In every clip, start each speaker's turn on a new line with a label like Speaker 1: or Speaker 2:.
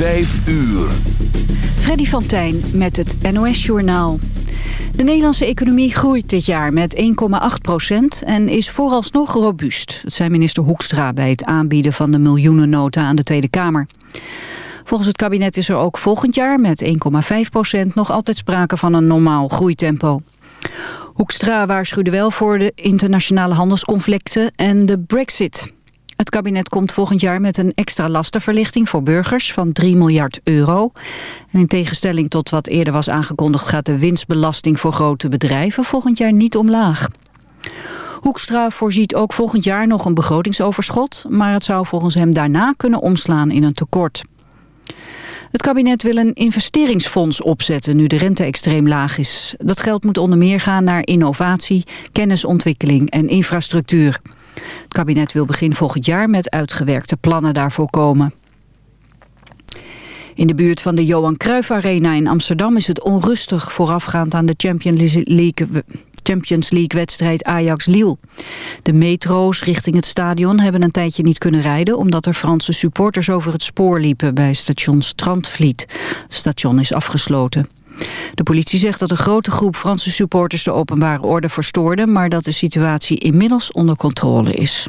Speaker 1: Vijf uur.
Speaker 2: Freddy van Tijn met het NOS-journaal. De Nederlandse economie groeit dit jaar met 1,8 procent en is vooralsnog robuust. Dat zei minister Hoekstra bij het aanbieden van de miljoenennota aan de Tweede Kamer. Volgens het kabinet is er ook volgend jaar met 1,5 procent nog altijd sprake van een normaal groeitempo. Hoekstra waarschuwde wel voor de internationale handelsconflicten en de brexit. Het kabinet komt volgend jaar met een extra lastenverlichting voor burgers van 3 miljard euro. En in tegenstelling tot wat eerder was aangekondigd gaat de winstbelasting voor grote bedrijven volgend jaar niet omlaag. Hoekstra voorziet ook volgend jaar nog een begrotingsoverschot, maar het zou volgens hem daarna kunnen omslaan in een tekort. Het kabinet wil een investeringsfonds opzetten nu de rente extreem laag is. Dat geld moet onder meer gaan naar innovatie, kennisontwikkeling en infrastructuur. Het kabinet wil begin volgend jaar met uitgewerkte plannen daarvoor komen. In de buurt van de Johan Cruijff Arena in Amsterdam is het onrustig voorafgaand aan de Champions League League-wedstrijd Ajax-Lille. De metro's richting het stadion hebben een tijdje niet kunnen rijden... omdat er Franse supporters over het spoor liepen bij station Strandvliet. Het station is afgesloten. De politie zegt dat een grote groep Franse supporters de openbare orde verstoorde... maar dat de situatie inmiddels onder controle is.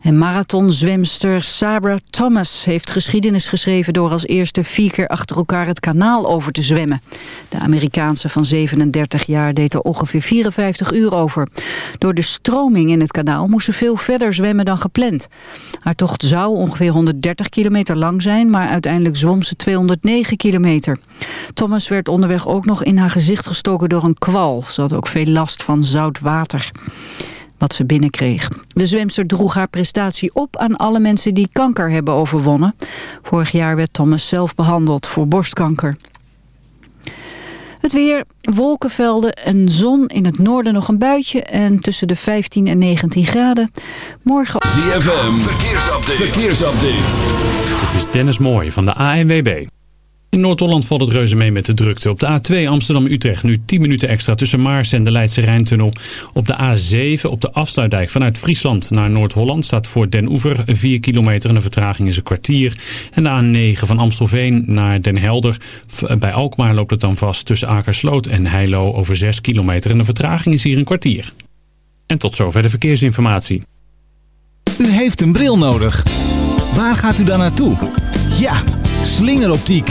Speaker 2: En marathonzwemster Sabra Thomas heeft geschiedenis geschreven... door als eerste vier keer achter elkaar het kanaal over te zwemmen. De Amerikaanse van 37 jaar deed er ongeveer 54 uur over. Door de stroming in het kanaal moest ze veel verder zwemmen dan gepland. Haar tocht zou ongeveer 130 kilometer lang zijn... maar uiteindelijk zwom ze 209 kilometer. Thomas werd onderweg ook nog in haar gezicht gestoken door een kwal. Ze had ook veel last van zout water wat ze binnenkreeg. De zwemster droeg haar prestatie op aan alle mensen die kanker hebben overwonnen. Vorig jaar werd Thomas zelf behandeld voor borstkanker. Het weer, wolkenvelden en zon in het noorden nog een buitje... en tussen de 15 en 19 graden. Morgen...
Speaker 1: ZFM, verkeersupdate. verkeersupdate.
Speaker 3: Het is Dennis Mooij van de ANWB. In Noord-Holland valt het reuze mee met de drukte. Op de A2 Amsterdam-Utrecht nu 10 minuten extra tussen Maars en de Leidse Rijntunnel. Op de A7 op de afsluitdijk vanuit Friesland naar Noord-Holland staat voor Den Oever 4 kilometer en de vertraging is een kwartier. En de A9 van Amstelveen naar Den Helder. Bij Alkmaar loopt het dan vast tussen Akersloot en Heilo over 6 kilometer en de vertraging is hier een kwartier. En tot zover de verkeersinformatie.
Speaker 4: U heeft een bril nodig. Waar gaat u dan naartoe? Ja, slingeroptiek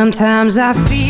Speaker 5: Sometimes I feel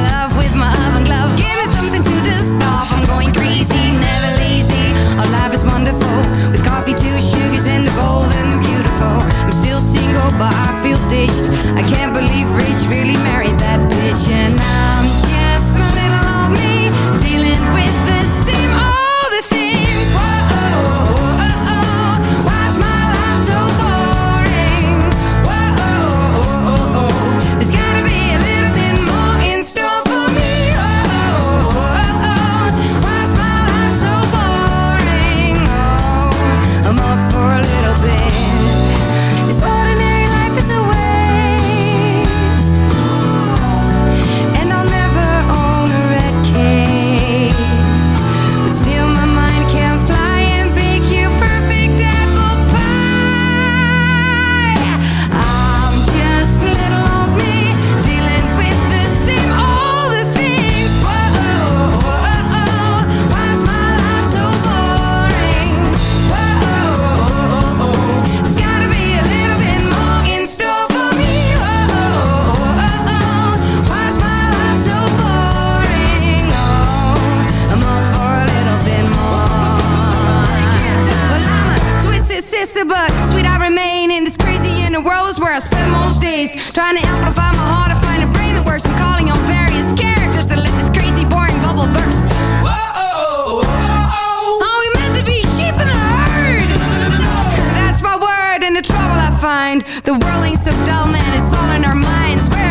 Speaker 5: The world ain't so dull, man. It's all in our minds. We're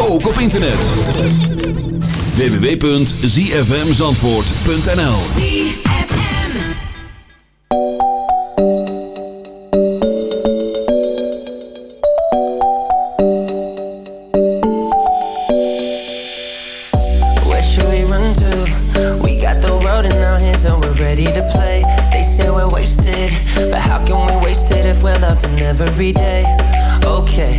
Speaker 6: ook op internet. www.zfmzandvoort.nl Where should we run to? We got the road in our hands and we're ready to play. They say
Speaker 7: we're wasted, but how can
Speaker 1: we waste it if we're loving
Speaker 8: every day? Okay.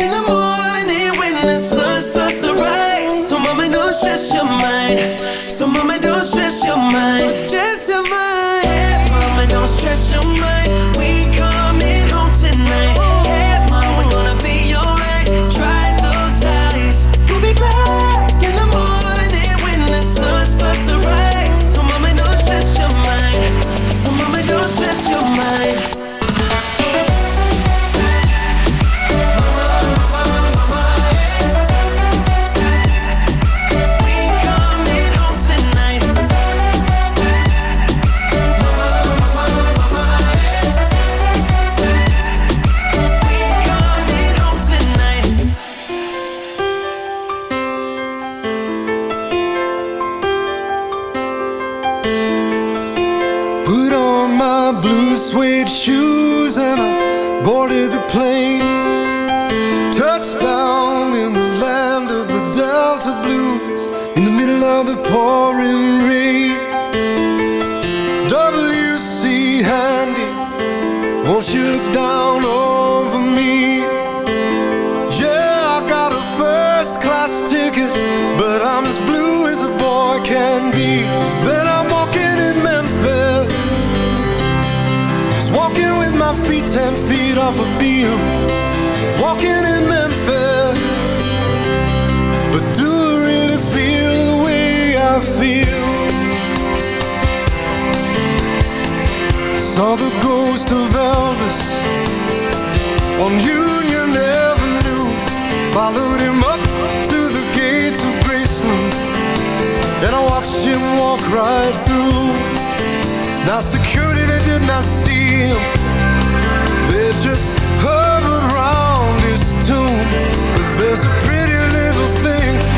Speaker 8: in the morning.
Speaker 9: Now security, they did not see him. They just hovered his tomb. But there's a pretty little thing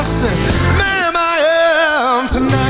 Speaker 9: I said, ma'am, I am tonight.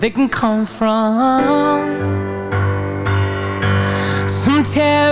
Speaker 10: they can come from. Some
Speaker 11: terror.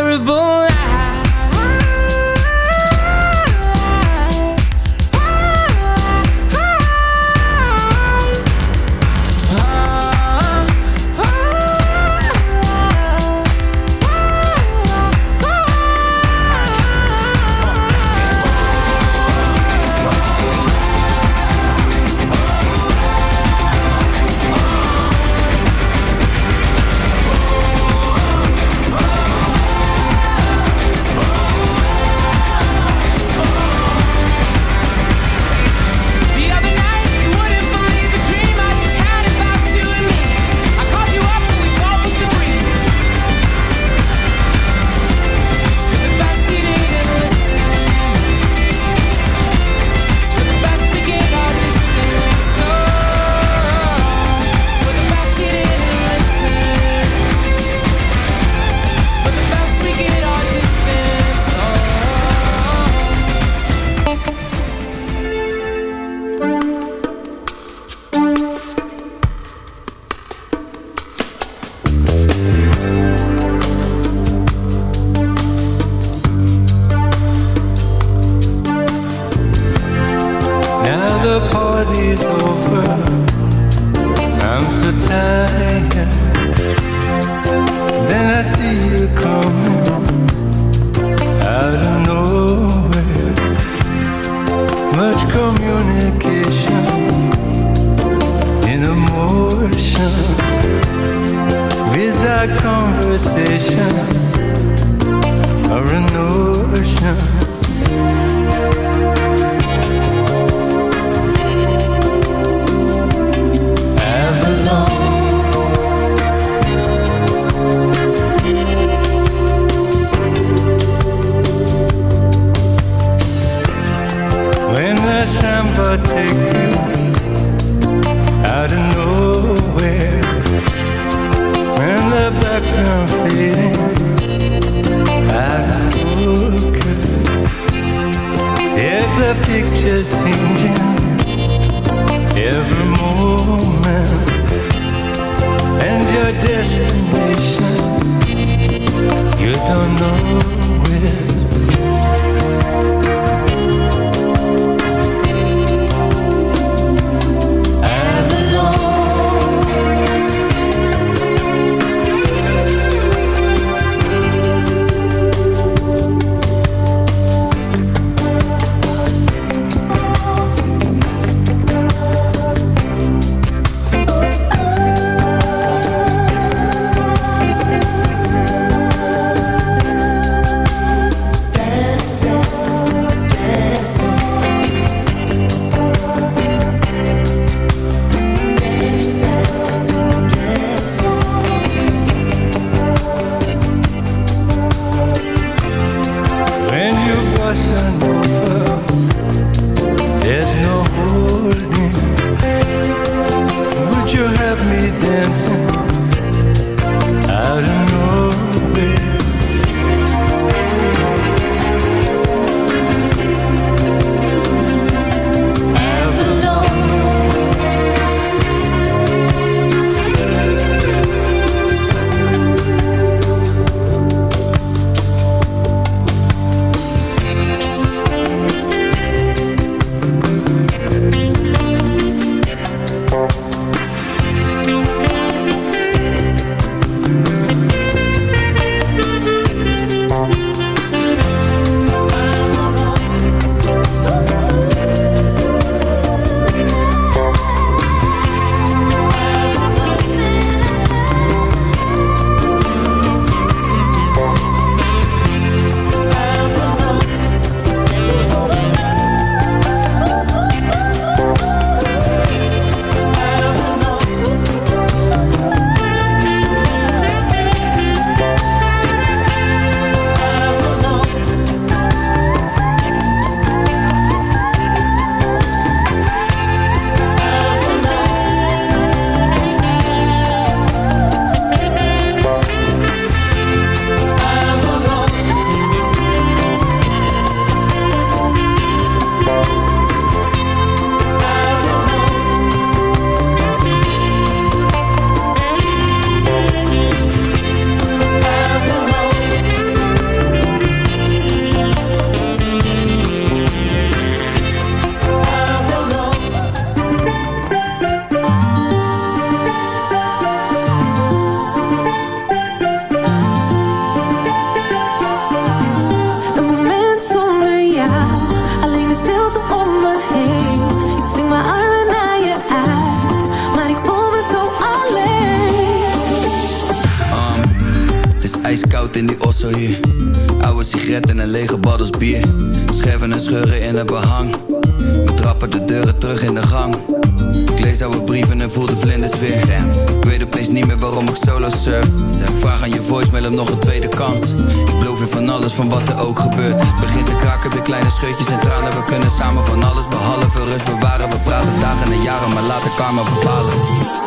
Speaker 11: jaren, maar laat de karma bepalen.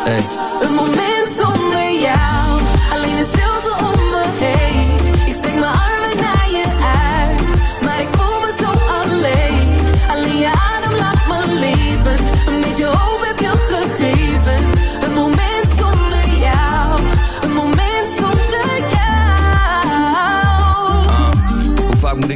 Speaker 11: Hey.
Speaker 12: Een moment zonder jou, alleen een
Speaker 11: stil.